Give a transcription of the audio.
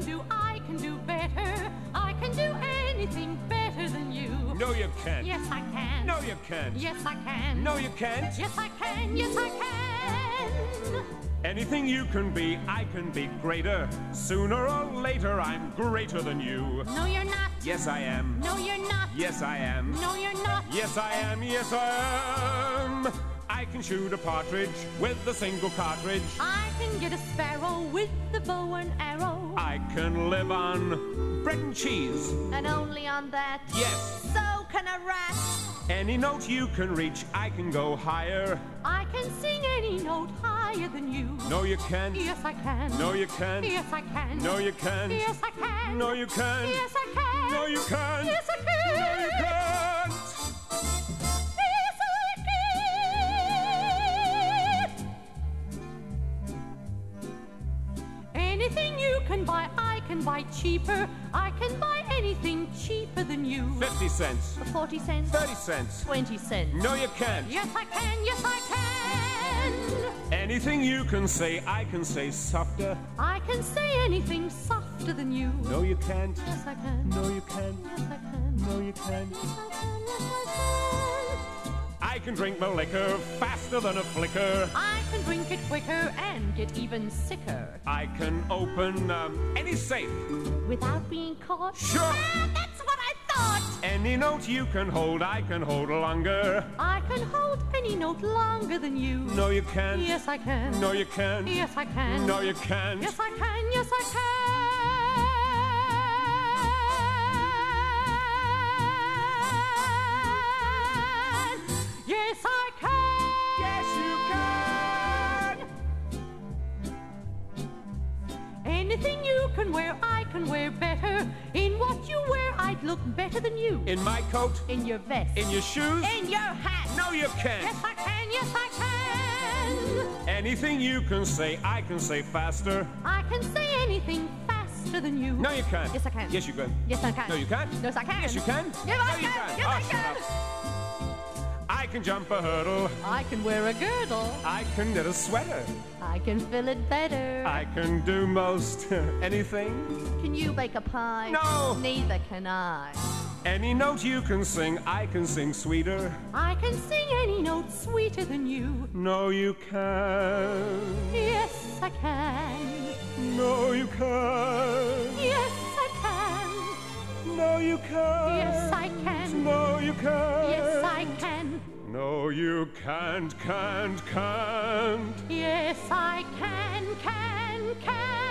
can do, I can do better. I can do anything better than you. No, you can't. Yes, I can. No, you can't. Yes, I can. No, you can't. Yes, I can. Yes, I can. Anything you can be, I can be greater. Sooner or later, I'm greater than you. No, you're not. Yes, I am. No, you're not. Yes, I am. No, you're not. Yes, I am. Yes, I am. I can shoot a partridge with a single cartridge. I can get a sparrow with the bow and arrow. I can live on bread and cheese. And only on that. Yes. So can a rat. Any note you can reach, I can go higher. I can sing any note higher than you. No, you can't. Yes, I can. No, you can't. Yes, I can. No, you can't. Yes, I can. No, you can't. Yes, I can. No, you can't. Yes, I can. No, you can't. Anything you can buy, I can buy cheaper. I can buy anything cheaper than you. 50 cents. 40 cents. 30 cents. 20 cents. No, you can't. Yes, I can. Yes, I can. Anything you can say, I can say softer. I can say anything softer than you. No, you can't. Yes, I can. No, you can't. Yes, I can. No, you can't. Yes, I can. Yes, I I can drink my liquor faster than a flicker. I can drink it quicker and get even sicker I can open um, any safe. without being caught. Sure. Ah, that's what I thought. Any note you can hold, I can hold longer. I can hold any note longer than you. No, you can't. Yes, I can. No, you can't. Yes, I can. No, you can't. Yes, I can. Yes, I can. Anything you can wear, I can wear better. In what you wear, I'd look better than you. In my coat, In your vest. in your shoes. In your hat. No, you can't. Yes, I can. Yes, I can. Anything you can say, I can say faster. I can say anything faster than you. No, you can't. Yes, I can. Yes, you can. Yes, I can. No, you can't. Yes, I can. Yes, you can. Yes, I you can. Yes, I ah, can. I can jump a hurdle. I can wear a girdle. I can knit a sweater. I can fill it better. I can do most anything. Can you bake a pie? No. Neither can I. Any note you can sing, I can sing sweeter. I can sing any note sweeter than you. No, you can't. Yes, I can. No, you can't. Yes, No, you can't, can't, can't. Yes, I can, can, can.